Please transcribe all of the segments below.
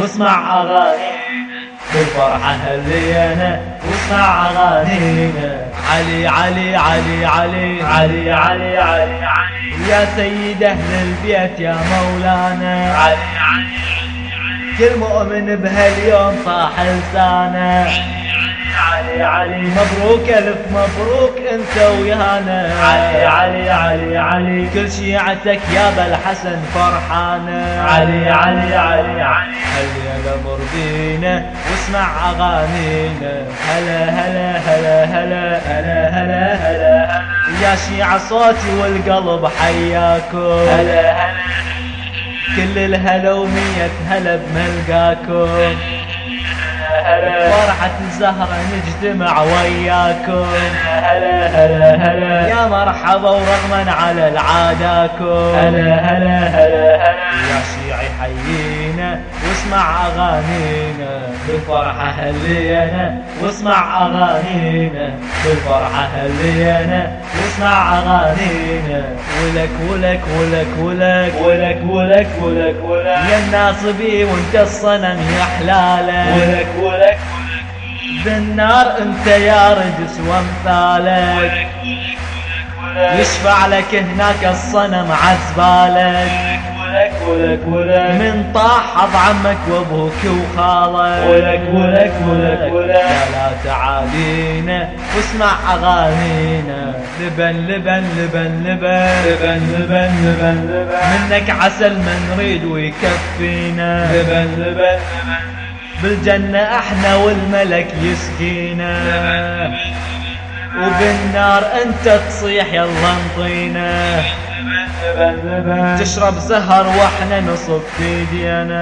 واسمع أغانينا. بالفرحة هلينا واسمع أغانينا. علي علي علي علي علي علي علي علي. يا سيد أهل البيت يا مولانا. علي علي علي. كل مؤمن بهاليوم صاح لسانه. علي علي مبروك ألف مبروك أنت ويانا. علي علي علي علي. كل شيعتك يا بالحسن فرحانه علي علي علي علي. هل مر بينا؟ واسمع أغانينا. هلا هلا هلا هلا هلا هلا هلا. يا شيعة صوتي والقلب حياكم. هلا هلا. كل الهلا ومية هلا بملقاكم. فرحة الزهرة نجتمع وياكم. هلا هلا هلا يا مرحبا ورغما على العاداكم. هلا هلا هلا هلا. يا شيعي حيينا واسمع أغانينا. بالفرحة هلينا واسمع أغانينا. بالفرحة هلينا واسمع أغانينا. ولك ولك ولك ولك. ولك ولك ولك ولك. يا الناصبي وانت الصنم يا حلاله ولك ولك بالنار انت يا رجس وامثالك. يشفع لك هناك الصنم عزبالك. ولك ولك ولك من طاح حظ عمك وأبوك وخالك. ولك ولك ولك ولك. لا تعالينا واسمع أغانينا. لبن لبن لبن لبن. لبن لبن لبن لبن. منك عسل ما نريد ويكفينا. لبن لبن لبن. بالجنة أحنا والملك يسقينا. وبالنار أنت تصيح يلا انطينا. تشرب زهر وإحنا نصب في دينا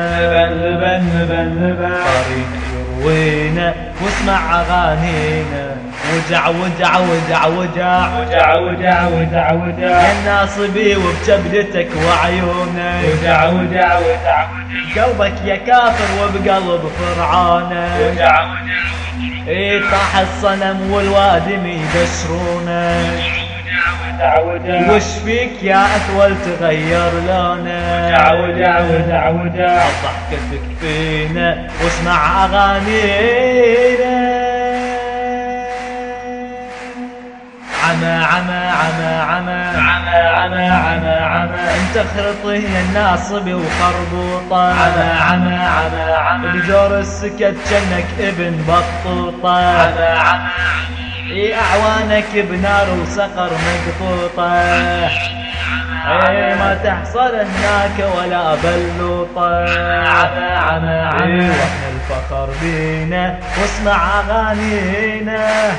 يروينا واسمع اغانينا وجع وجع وجع وجع. وجع وجع وجع وجع. يا الناصبي وبكبدتك وعيونك وجع وجع وجع وجع. قلبك يا كافر وبقلب فرعونك وجع وجع إيه طاح الصنم والوادم يبشرونك وجع وش فيك يا اثول تغير لونك وجع وجع وجع ضحكتك فينا واسمع أغانينا. عمى عمى عمى عمى عمى عمى عمى عمى أنت خرطي يا الناصب وخربوطة. عمى عمى عمى عمى بجور السكت جنك ابن بطوطة. عمى عمى أعوانك بنار وسقر مقطوطة. اي ما تحصل هناك ولا بلوطة عمى عمى اي عمى وإحنا الفخر بينا واسمع اغانينا